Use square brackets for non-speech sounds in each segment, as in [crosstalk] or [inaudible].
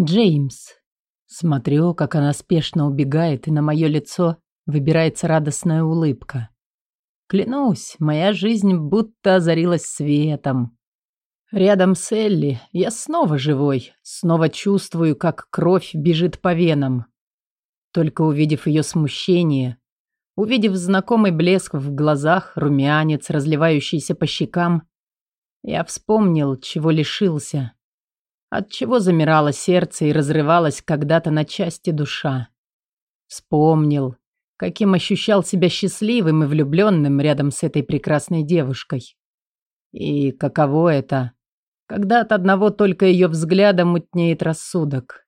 Джеймс. Смотрю, как она спешно убегает, и на мое лицо выбирается радостная улыбка. Клянусь, моя жизнь будто озарилась светом. Рядом с Элли я снова живой, снова чувствую, как кровь бежит по венам. Только увидев ее смущение, увидев знакомый блеск в глазах, румянец, разливающийся по щекам, я вспомнил, чего лишился. От чего замирало сердце и разрывалось когда-то на части душа. Вспомнил, каким ощущал себя счастливым и влюбленным рядом с этой прекрасной девушкой. И каково это, когда от одного только ее взгляда мутнеет рассудок.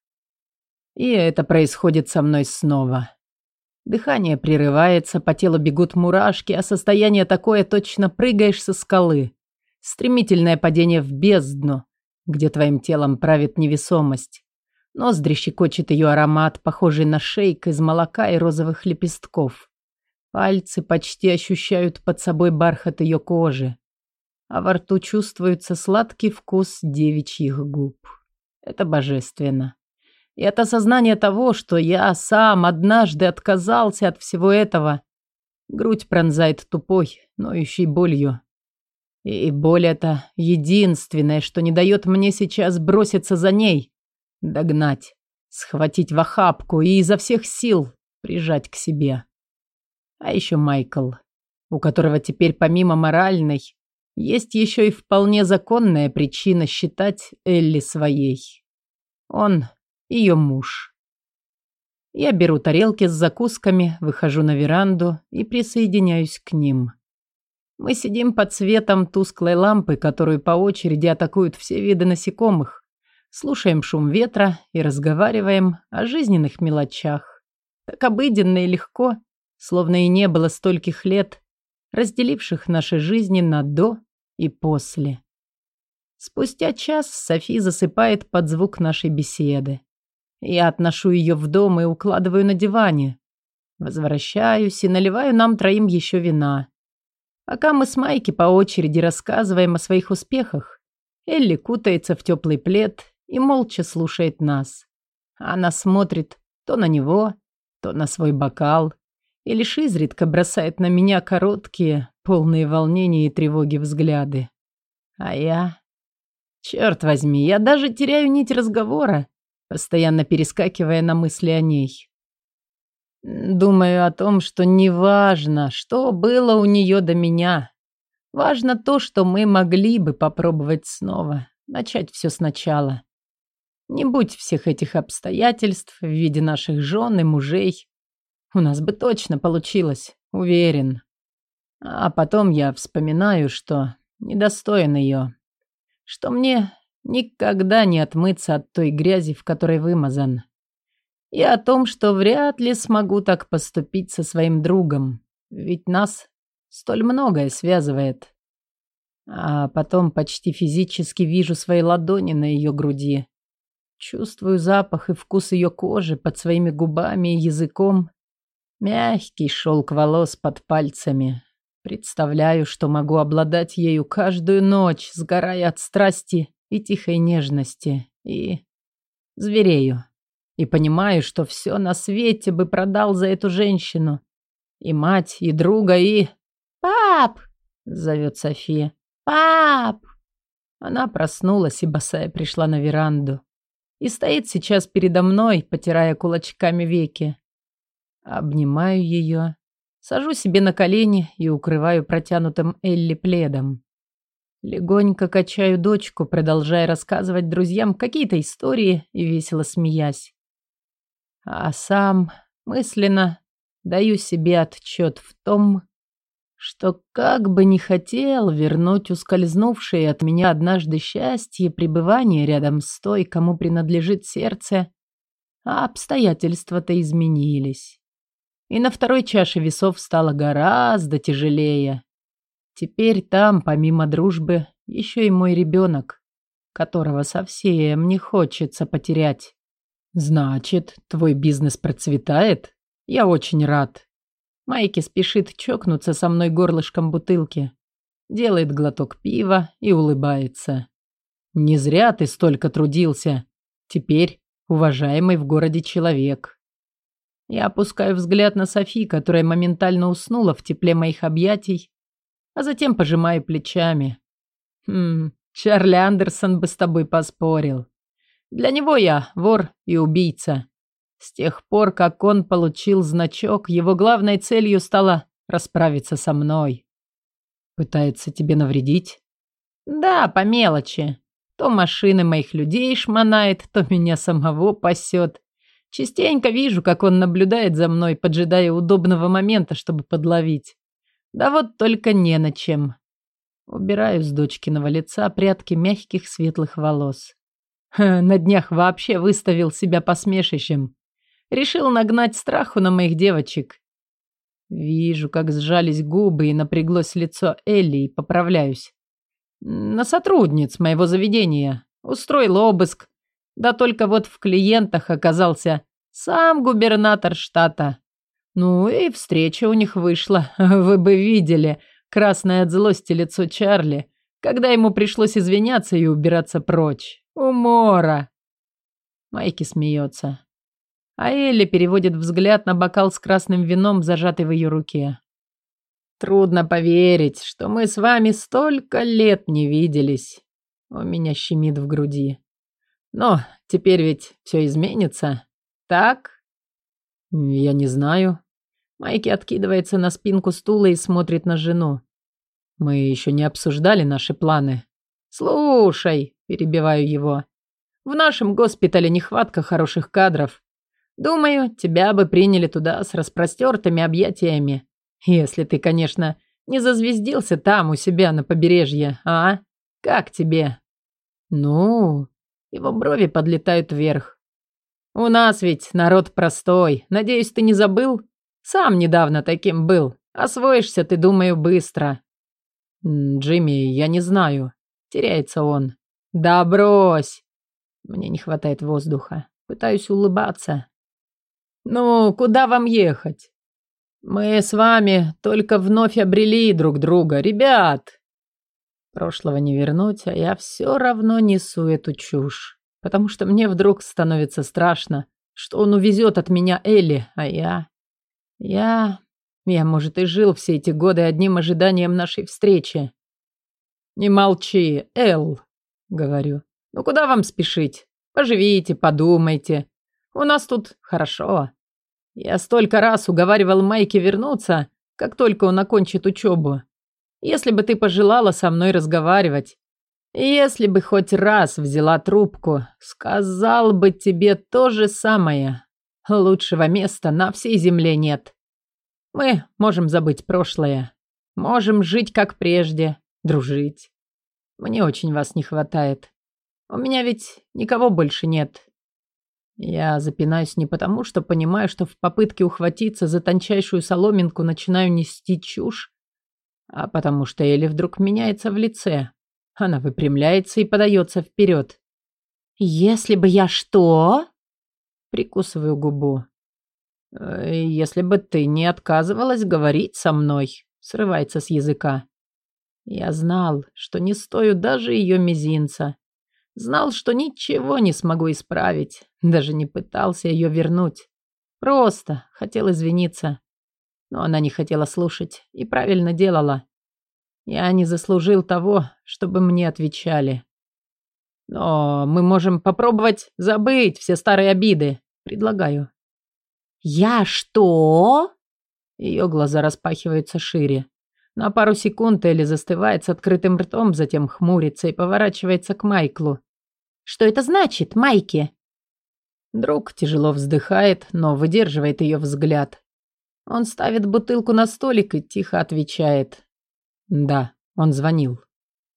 И это происходит со мной снова. Дыхание прерывается, по телу бегут мурашки, а состояние такое, точно прыгаешь со скалы. Стремительное падение в бездну, где твоим телом правит невесомость. Ноздри щекочет ее аромат, похожий на шейк из молока и розовых лепестков. Пальцы почти ощущают под собой бархат ее кожи, а во рту чувствуется сладкий вкус девичьих губ. Это божественно. И это осознание того, что я сам однажды отказался от всего этого, грудь пронзает тупой, ноющей болью. И боль это единственное, что не дает мне сейчас броситься за ней, догнать, схватить в охапку и изо всех сил прижать к себе. А еще Майкл, у которого теперь помимо моральной есть еще и вполне законная причина считать Элли своей. Он ее муж. Я беру тарелки с закусками, выхожу на веранду и присоединяюсь к ним. Мы сидим под светом тусклой лампы, которую по очереди атакуют все виды насекомых. Слушаем шум ветра и разговариваем о жизненных мелочах. Так обыденно и легко, словно и не было стольких лет, разделивших наши жизни на «до» и «после». Спустя час Софи засыпает под звук нашей беседы. Я отношу ее в дом и укладываю на диване. Возвращаюсь и наливаю нам троим еще вина. Пока мы с Майки по очереди рассказываем о своих успехах, Элли кутается в теплый плед и молча слушает нас. Она смотрит то на него, то на свой бокал, и лишь изредка бросает на меня короткие, полные волнения и тревоги взгляды. А я... Черт возьми, я даже теряю нить разговора, постоянно перескакивая на мысли о ней. Думаю о том, что неважно, что было у нее до меня. Важно то, что мы могли бы попробовать снова, начать все сначала. Не будь всех этих обстоятельств в виде наших жен и мужей, у нас бы точно получилось, уверен. А потом я вспоминаю, что недостоин ее, что мне никогда не отмыться от той грязи, в которой вымазан и о том, что вряд ли смогу так поступить со своим другом, ведь нас столь многое связывает. А потом почти физически вижу свои ладони на ее груди. Чувствую запах и вкус ее кожи под своими губами и языком. Мягкий шелк волос под пальцами. Представляю, что могу обладать ею каждую ночь, сгорая от страсти и тихой нежности. И зверею и понимаю, что все на свете бы продал за эту женщину. И мать, и друга, и... «Пап!» — зовет София. «Пап!» Она проснулась и босая пришла на веранду. И стоит сейчас передо мной, потирая кулачками веки. Обнимаю ее, сажу себе на колени и укрываю протянутым Элли пледом. Легонько качаю дочку, продолжая рассказывать друзьям какие-то истории и весело смеясь. А сам мысленно даю себе отчет в том, что как бы не хотел вернуть ускользнувшее от меня однажды счастье пребывания рядом с той, кому принадлежит сердце, а обстоятельства-то изменились. И на второй чаше весов стало гораздо тяжелее. Теперь там, помимо дружбы, еще и мой ребенок, которого совсем не хочется потерять. «Значит, твой бизнес процветает? Я очень рад». Майки спешит чокнуться со мной горлышком бутылки. Делает глоток пива и улыбается. «Не зря ты столько трудился. Теперь уважаемый в городе человек. Я опускаю взгляд на Софи, которая моментально уснула в тепле моих объятий, а затем пожимаю плечами. Хм, Чарли Андерсон бы с тобой поспорил. Для него я вор и убийца. С тех пор, как он получил значок, его главной целью стало расправиться со мной. Пытается тебе навредить? Да, по мелочи. То машины моих людей шмонает, то меня самого пасет. Частенько вижу, как он наблюдает за мной, поджидая удобного момента, чтобы подловить. Да вот только не на чем. Убираю с дочкиного лица прядки мягких светлых волос. На днях вообще выставил себя посмешищем. Решил нагнать страху на моих девочек. Вижу, как сжались губы и напряглось лицо Элли, и поправляюсь. На сотрудниц моего заведения. Устроил обыск. Да только вот в клиентах оказался сам губернатор штата. Ну и встреча у них вышла. [laughs] Вы бы видели красное от злости лицо Чарли, когда ему пришлось извиняться и убираться прочь. Умора. Майки смеется. А Элли переводит взгляд на бокал с красным вином, зажатый в ее руке. Трудно поверить, что мы с вами столько лет не виделись. У меня щемит в груди. Но теперь ведь все изменится, так? Я не знаю. Майки откидывается на спинку стула и смотрит на жену. Мы еще не обсуждали наши планы. Слушай, перебиваю его. В нашем госпитале нехватка хороших кадров. Думаю, тебя бы приняли туда с распростертыми объятиями. Если ты, конечно, не зазвездился там у себя на побережье, а? Как тебе? Ну, его брови подлетают вверх. У нас ведь народ простой. Надеюсь, ты не забыл? Сам недавно таким был. Освоишься, ты, думаю, быстро. Джимми, я не знаю. Теряется он. Да брось. Мне не хватает воздуха. Пытаюсь улыбаться. Ну, куда вам ехать? Мы с вами только вновь обрели друг друга, ребят. Прошлого не вернуть, а я все равно несу эту чушь. Потому что мне вдруг становится страшно, что он увезет от меня Элли, а я... Я... Я, может, и жил все эти годы одним ожиданием нашей встречи. «Не молчи, Эл», — говорю. «Ну куда вам спешить? Поживите, подумайте. У нас тут хорошо. Я столько раз уговаривал Майки вернуться, как только он окончит учебу. Если бы ты пожелала со мной разговаривать, если бы хоть раз взяла трубку, сказал бы тебе то же самое. Лучшего места на всей земле нет. Мы можем забыть прошлое. Можем жить как прежде, дружить. Мне очень вас не хватает. У меня ведь никого больше нет. Я запинаюсь не потому, что понимаю, что в попытке ухватиться за тончайшую соломинку начинаю нести чушь, а потому что Элли вдруг меняется в лице. Она выпрямляется и подается вперед. «Если бы я что?» Прикусываю губу. «Э, «Если бы ты не отказывалась говорить со мной», срывается с языка. Я знал, что не стою даже ее мизинца. Знал, что ничего не смогу исправить. Даже не пытался ее вернуть. Просто хотел извиниться. Но она не хотела слушать и правильно делала. Я не заслужил того, чтобы мне отвечали. Но мы можем попробовать забыть все старые обиды. Предлагаю. «Я что?» Ее глаза распахиваются шире. На пару секунд Элли застывает с открытым ртом, затем хмурится и поворачивается к Майклу. «Что это значит, Майки?» Друг тяжело вздыхает, но выдерживает ее взгляд. Он ставит бутылку на столик и тихо отвечает. «Да, он звонил.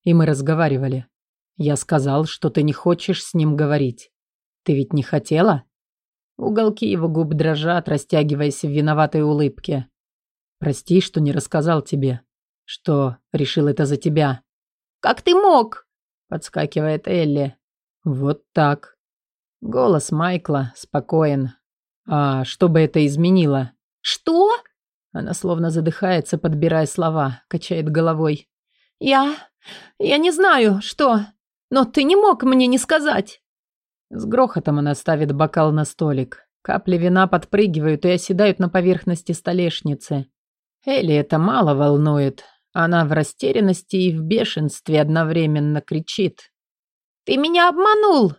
И мы разговаривали. Я сказал, что ты не хочешь с ним говорить. Ты ведь не хотела?» Уголки его губ дрожат, растягиваясь в виноватой улыбке. «Прости, что не рассказал тебе что решил это за тебя. «Как ты мог?» – подскакивает Элли. «Вот так». Голос Майкла спокоен. «А что бы это изменило?» «Что?» Она словно задыхается, подбирая слова, качает головой. «Я... я не знаю, что, но ты не мог мне не сказать». С грохотом она ставит бокал на столик. Капли вина подпрыгивают и оседают на поверхности столешницы. Элли это мало волнует. Она в растерянности и в бешенстве одновременно кричит. «Ты меня обманул!»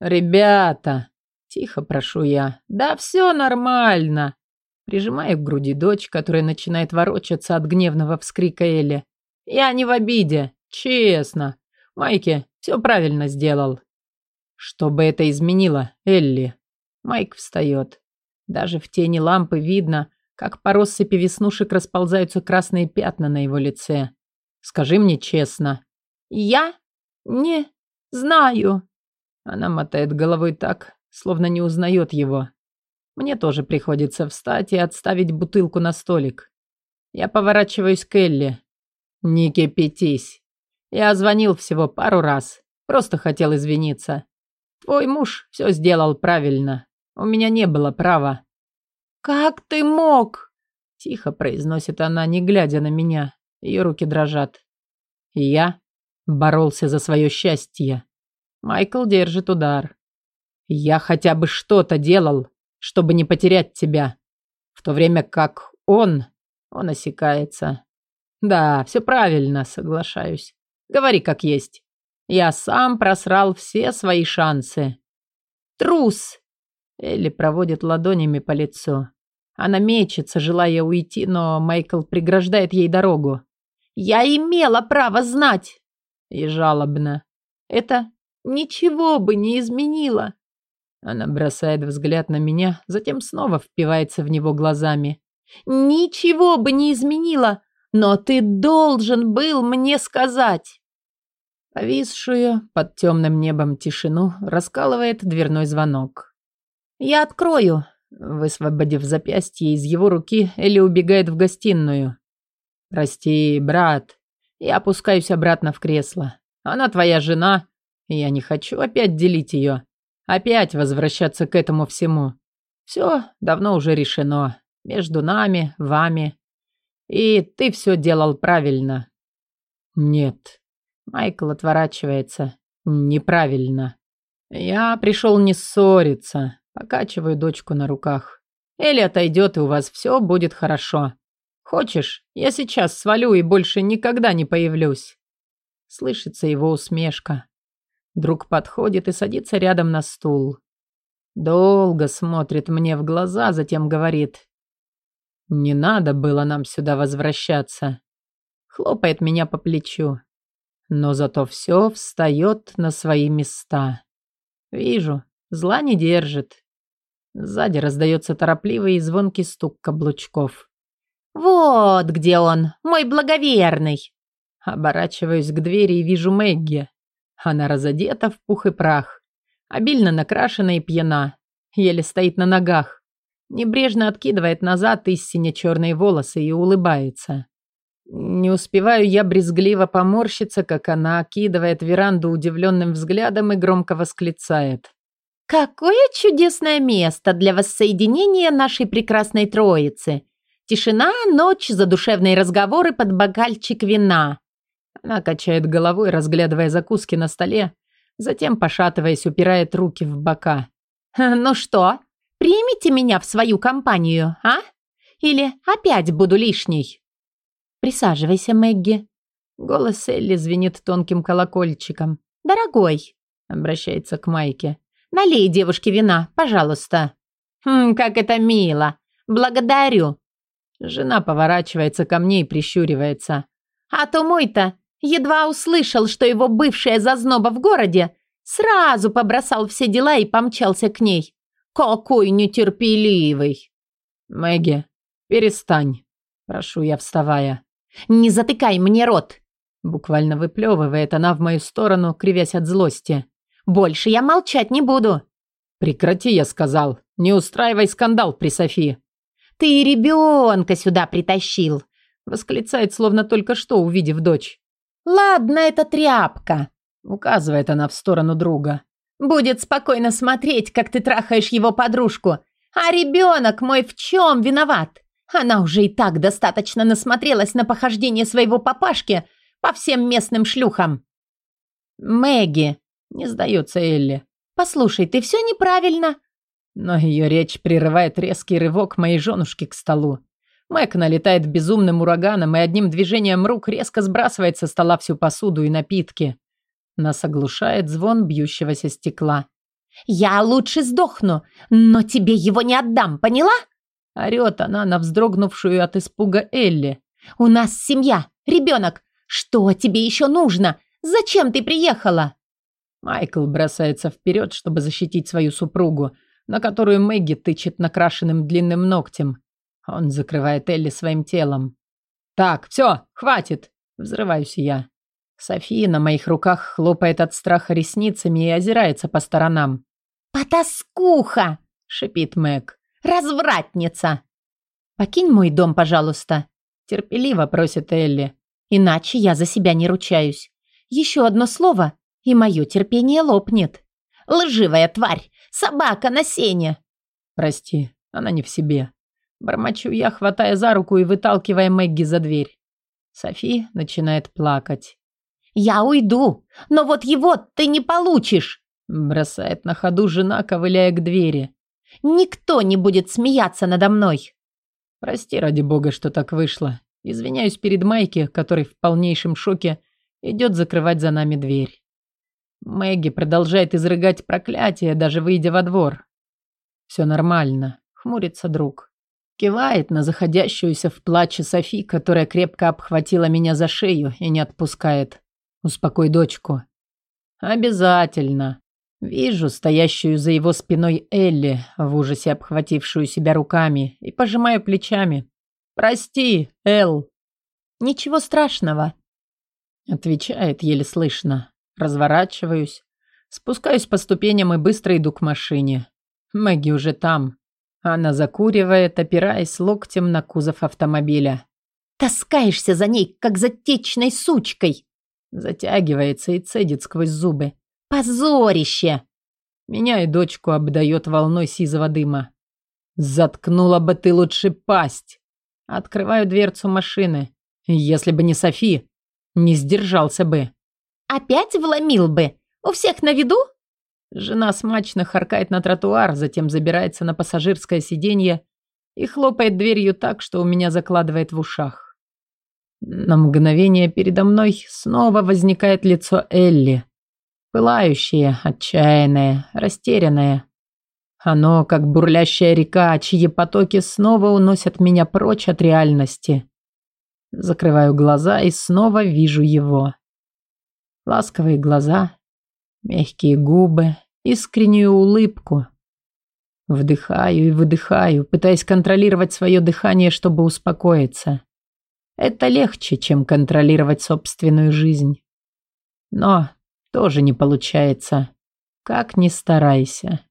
«Ребята!» Тихо прошу я. «Да все нормально!» Прижимаю к груди дочь, которая начинает ворочаться от гневного вскрика Элли. «Я не в обиде. Честно. Майки все правильно сделал». «Что бы это изменило, Элли?» Майк встает. Даже в тени лампы видно, как по россыпи веснушек расползаются красные пятна на его лице. «Скажи мне честно». «Я? Не знаю». Она мотает головой так, словно не узнает его. Мне тоже приходится встать и отставить бутылку на столик. Я поворачиваюсь к Элли. «Не кипятись. Я звонил всего пару раз. Просто хотел извиниться. Твой муж все сделал правильно. У меня не было права». «Как ты мог?» Тихо произносит она, не глядя на меня. Ее руки дрожат. Я боролся за свое счастье. Майкл держит удар. Я хотя бы что-то делал, чтобы не потерять тебя. В то время как он... Он осекается. Да, все правильно, соглашаюсь. Говори как есть. Я сам просрал все свои шансы. Трус! Элли проводит ладонями по лицу. Она мечется, желая уйти, но Майкл преграждает ей дорогу. «Я имела право знать!» И жалобно. «Это ничего бы не изменило!» Она бросает взгляд на меня, затем снова впивается в него глазами. «Ничего бы не изменило, но ты должен был мне сказать!» Повисшую под темным небом тишину раскалывает дверной звонок. «Я открою!» Высвободив запястье из его руки, Элли убегает в гостиную. «Прости, брат. Я опускаюсь обратно в кресло. Она твоя жена, я не хочу опять делить ее. Опять возвращаться к этому всему. Все давно уже решено. Между нами, вами. И ты все делал правильно. Нет. Майкл отворачивается. Неправильно. Я пришел не ссориться. Покачиваю дочку на руках. Элли отойдет, и у вас все будет хорошо. Хочешь, я сейчас свалю и больше никогда не появлюсь. Слышится его усмешка. Друг подходит и садится рядом на стул. Долго смотрит мне в глаза, затем говорит. «Не надо было нам сюда возвращаться». Хлопает меня по плечу. Но зато все встает на свои места. Вижу, зла не держит. Сзади раздается торопливый и звонкий стук каблучков. «Вот где он, мой благоверный!» Оборачиваюсь к двери и вижу Мэгги. Она разодета в пух и прах, обильно накрашена и пьяна, еле стоит на ногах, небрежно откидывает назад истинно черные волосы и улыбается. Не успеваю я брезгливо поморщиться, как она окидывает веранду удивленным взглядом и громко восклицает. «Какое чудесное место для воссоединения нашей прекрасной троицы! Тишина, ночь, задушевные разговоры под бокальчик вина. Она качает головой, разглядывая закуски на столе, затем, пошатываясь, упирает руки в бока. «Ну что, примите меня в свою компанию, а? Или опять буду лишней?» «Присаживайся, Мэгги». Голос Элли звенит тонким колокольчиком. «Дорогой», — обращается к Майке, — «налей девушке вина, пожалуйста». «Хм, как это мило! Благодарю!» Жена поворачивается ко мне и прищуривается. «А то мой-то Едва услышал, что его бывшая зазноба в городе, сразу побросал все дела и помчался к ней. Какой нетерпеливый! Мэгги, перестань, прошу я, вставая. Не затыкай мне рот! Буквально выплевывает она в мою сторону, кривясь от злости. Больше я молчать не буду. Прекрати, я сказал. Не устраивай скандал при Софии. Ты ребенка сюда притащил, восклицает, словно только что увидев дочь. «Ладно, это тряпка», — указывает она в сторону друга. «Будет спокойно смотреть, как ты трахаешь его подружку. А ребенок мой в чем виноват? Она уже и так достаточно насмотрелась на похождение своего папашки по всем местным шлюхам». «Мэгги», — не сдается Элли, Послушай, ты все неправильно. Но ее речь прерывает резкий рывок моей женушки к столу. Мэг налетает безумным ураганом и одним движением рук резко сбрасывает со стола всю посуду и напитки. Нас оглушает звон бьющегося стекла. «Я лучше сдохну, но тебе его не отдам, поняла?» Орет она на вздрогнувшую от испуга Элли. «У нас семья, ребенок. Что тебе еще нужно? Зачем ты приехала?» Майкл бросается вперед, чтобы защитить свою супругу, на которую Мэгги тычет накрашенным длинным ногтем. Он закрывает Элли своим телом. «Так, все, хватит!» – взрываюсь я. София на моих руках хлопает от страха ресницами и озирается по сторонам. «Потаскуха!» – шипит Мэг. «Развратница!» «Покинь мой дом, пожалуйста!» – терпеливо просит Элли. «Иначе я за себя не ручаюсь. Еще одно слово, и мое терпение лопнет. Лживая тварь! Собака на сене!» «Прости, она не в себе». Бормочу я, хватая за руку и выталкивая Мэгги за дверь. Софи начинает плакать. «Я уйду, но вот его ты не получишь!» Бросает на ходу жена, ковыляя к двери. «Никто не будет смеяться надо мной!» Прости, ради бога, что так вышло. Извиняюсь перед Майки, который в полнейшем шоке идет закрывать за нами дверь. Мэгги продолжает изрыгать проклятие, даже выйдя во двор. Все нормально, хмурится друг. Кивает на заходящуюся в плаче Софи, которая крепко обхватила меня за шею и не отпускает. Успокой дочку. Обязательно. Вижу стоящую за его спиной Элли, в ужасе обхватившую себя руками, и пожимаю плечами. «Прости, Эл». «Ничего страшного», — отвечает еле слышно. Разворачиваюсь, спускаюсь по ступеням и быстро иду к машине. Мэгги уже там. Она закуривает, опираясь локтем на кузов автомобиля. «Таскаешься за ней, как за течной сучкой!» Затягивается и цедит сквозь зубы. «Позорище!» Меня и дочку обдает волной сизого дыма. «Заткнула бы ты лучше пасть!» Открываю дверцу машины. Если бы не Софи, не сдержался бы. «Опять вломил бы? У всех на виду?» Жена смачно харкает на тротуар, затем забирается на пассажирское сиденье и хлопает дверью так, что у меня закладывает в ушах. На мгновение передо мной снова возникает лицо Элли. Пылающее, отчаянное, растерянное. Оно, как бурлящая река, чьи потоки снова уносят меня прочь от реальности. Закрываю глаза и снова вижу его. Ласковые глаза, мягкие губы, искреннюю улыбку. Вдыхаю и выдыхаю, пытаясь контролировать свое дыхание, чтобы успокоиться. Это легче, чем контролировать собственную жизнь. Но тоже не получается. Как ни старайся.